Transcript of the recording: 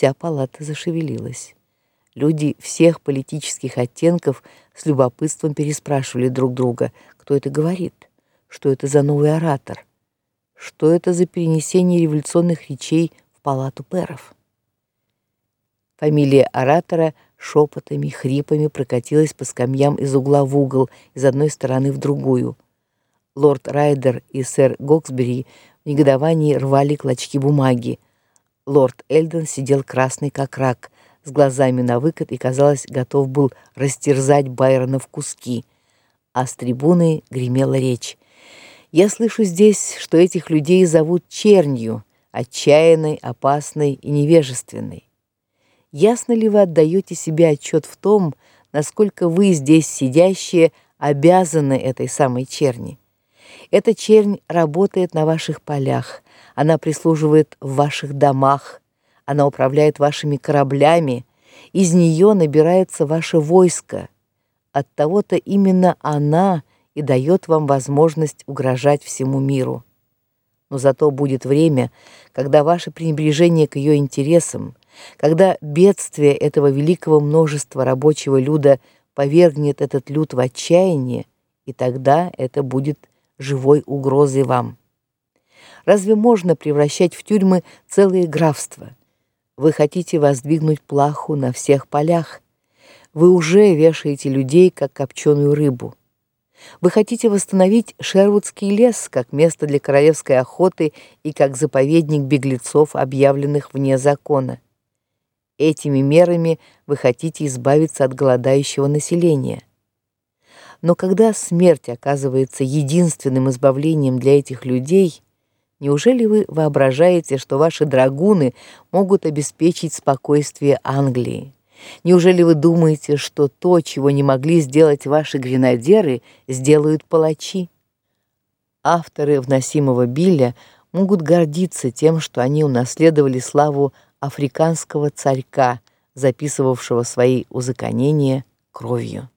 Вся палата зашевелилась. Люди всех политических оттенков с любопытством переспрашивали друг друга, кто это говорит, что это за новый оратор, что это за перенесение революционных речей в палату пэров. Фамилия оратора шепотами, хрипами прокатилась по скамьям из угла в угол, из одной стороны в другую. Лорд Райдер и сэр Гоксбери в негодовании рвали клочки бумаги. Лорд Элден сидел красный как рак, с глазами на выкат и, казалось, готов был растерзать Байрона в куски. А с трибуны гремела речь. Я слышу здесь, что этих людей зовут чернью, отчаянной, опасной и невежественной. Ясно ли вы отдаете себе отчет в том, насколько вы здесь сидящие обязаны этой самой черни? Эта чернь работает на ваших полях, она прислуживает в ваших домах, она управляет вашими кораблями, из нее набирается ваше войско. От того-то именно она и дает вам возможность угрожать всему миру. Но зато будет время, когда ваше пренебрежение к ее интересам когда бедствие этого великого множества рабочего люда повергнет этот люд в отчаяние, и тогда это будет живой угрозой вам. Разве можно превращать в тюрьмы целые графства? Вы хотите воздвигнуть плаху на всех полях. Вы уже вешаете людей как копченую рыбу. Вы хотите восстановить Шервудский лес как место для королевской охоты и как заповедник беглецов, объявленных вне закона. Этими мерами вы хотите избавиться от голодающего населения. Но когда смерть оказывается единственным избавлением для этих людей, неужели вы воображаете, что ваши драгуны могут обеспечить спокойствие Англии? Неужели вы думаете, что то, чего не могли сделать ваши гренадеры, сделают палачи? Авторы вносимого билля могут гордиться тем, что они унаследовали славу африканского царька, записывавшего свои узаконения кровью.